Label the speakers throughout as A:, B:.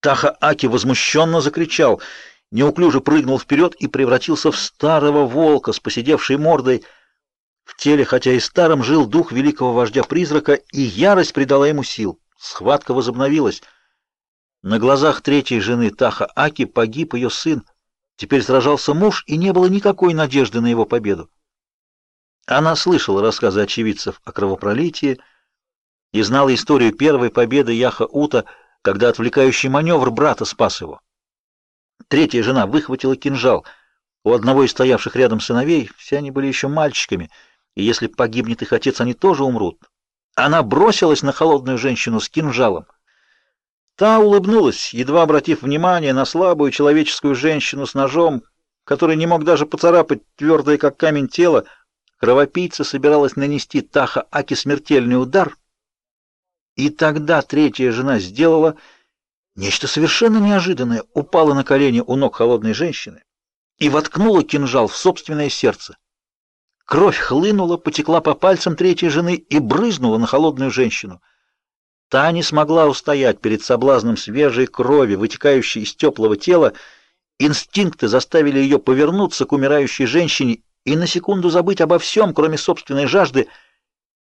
A: Таха Аки возмущенно закричал, неуклюже прыгнул вперед и превратился в старого волка с посидевшей мордой. В теле, хотя и старом, жил дух великого вождя-призрака, и ярость придала ему сил. Схватка возобновилась. На глазах третьей жены Таха Аки погиб ее сын. Теперь сражался муж, и не было никакой надежды на его победу. Она слышала рассказы очевидцев о кровопролитии и знала историю первой победы Яха Ута, когда отвлекающий маневр брата спас его. Третья жена выхватила кинжал. У одного из стоявших рядом сыновей, все они были еще мальчиками, и если погибнет их отец, они тоже умрут. Она бросилась на холодную женщину с кинжалом. Та улыбнулась, едва обратив внимание на слабую человеческую женщину с ножом, который не мог даже поцарапать твердое как камень тело, Кровопийца собиралась нанести Таха Аки смертельный удар, и тогда третья жена сделала нечто совершенно неожиданное, упала на колени у ног холодной женщины и воткнула кинжал в собственное сердце. Кровь хлынула, потекла по пальцам третьей жены и брызнула на холодную женщину. Та не смогла устоять перед соблазном свежей крови, вытекающей из теплого тела. Инстинкты заставили ее повернуться к умирающей женщине и на секунду забыть обо всем, кроме собственной жажды,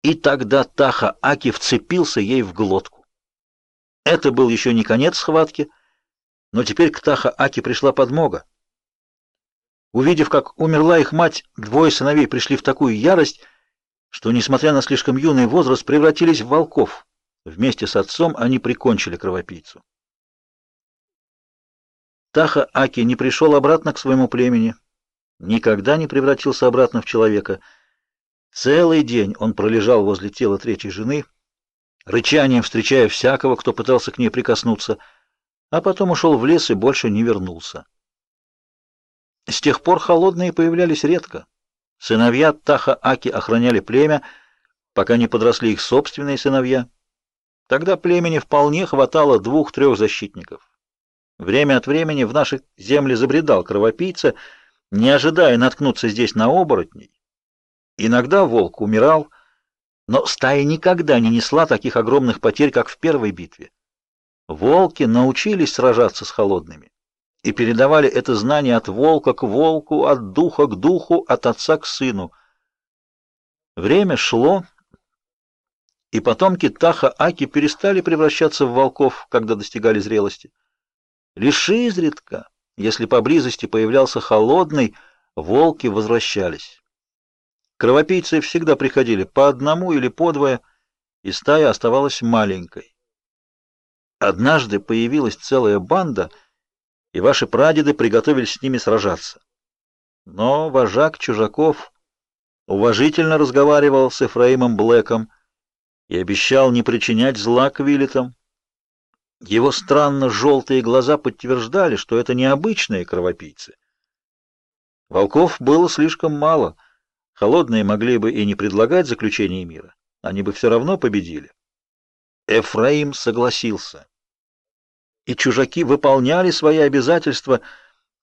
A: и тогда Таха Аки вцепился ей в глотку. Это был еще не конец схватки, но теперь к Таха Аки пришла подмога. Увидев, как умерла их мать, двое сыновей пришли в такую ярость, что, несмотря на слишком юный возраст, превратились в волков. Вместе с отцом они прикончили кровопийцу. Таха Аки не пришел обратно к своему племени, никогда не превратился обратно в человека. Целый день он пролежал возле тела третьей жены, рычанием встречая всякого, кто пытался к ней прикоснуться, а потом ушел в лес и больше не вернулся. С тех пор холодные появлялись редко. Сыновья Таха-Аки охраняли племя, пока не подросли их собственные сыновья. Тогда племени вполне хватало двух-трех защитников. Время от времени в наши земли забредал кровопийца — не ожидая наткнуться здесь на оборотней. Иногда волк умирал, но стая никогда не несла таких огромных потерь, как в первой битве. Волки научились сражаться с холодными и передавали это знание от волка к волку, от духа к духу, от отца к сыну. Время шло, и потомки Таха-Аки перестали превращаться в волков, когда достигали зрелости. Лишь изредка если поблизости появлялся холодный, волки возвращались. Кровопийцы всегда приходили по одному или по двое, и стая оставалась маленькой. Однажды появилась целая банда, и ваши прадеды приготовились с ними сражаться. Но вожак чужаков уважительно разговаривал с Эфраимом Блэком и обещал не причинять зла Квилетам, его странно желтые глаза подтверждали, что это необычные кровопийцы. Волков было слишком мало. Холодные могли бы и не предлагать заключение мира. Они бы все равно победили. Эфраим согласился. И чужаки выполняли свои обязательства,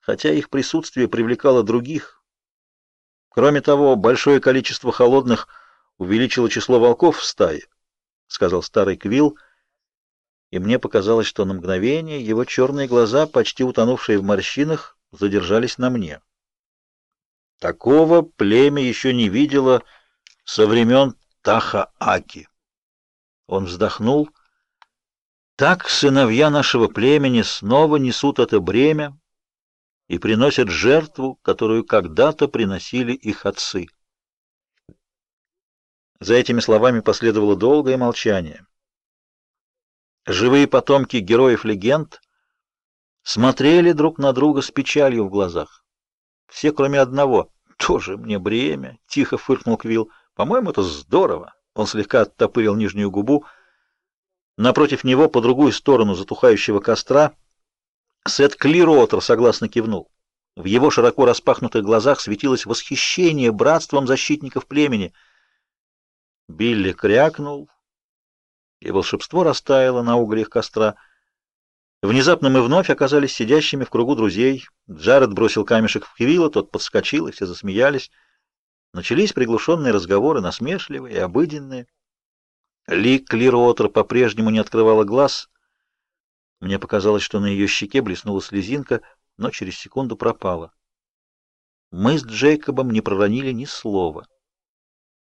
A: хотя их присутствие привлекало других. Кроме того, большое количество холодных увеличило число волков в стае, сказал старый Квилл, и мне показалось, что на мгновение его черные глаза, почти утонувшие в морщинах, задержались на мне. Такого племя еще не видело со времен Таха-Аки. Он вздохнул. Так сыновья нашего племени снова несут это бремя и приносят жертву, которую когда-то приносили их отцы. За этими словами последовало долгое молчание. Живые потомки героев легенд смотрели друг на друга с печалью в глазах. Все, кроме одного. Тоже мне бремя, тихо фыркнул Квилл. По-моему, это здорово. Он слегка оттопырил нижнюю губу. Напротив него, по другую сторону затухающего костра, Сет Клиротер согласно кивнул. В его широко распахнутых глазах светилось восхищение братством защитников племени. Билли крякнул, и волшебство растаяло на углях костра. Внезапно мы вновь оказались сидящими в кругу друзей. Джаред бросил камешек в Квилла, тот подскочил, и все засмеялись. Начались приглушенные разговоры, насмешливые и обыденные. Ли Клироотер по-прежнему не открывала глаз. Мне показалось, что на ее щеке блеснула слезинка, но через секунду пропала. Мы с Джейкобом не проронили ни слова.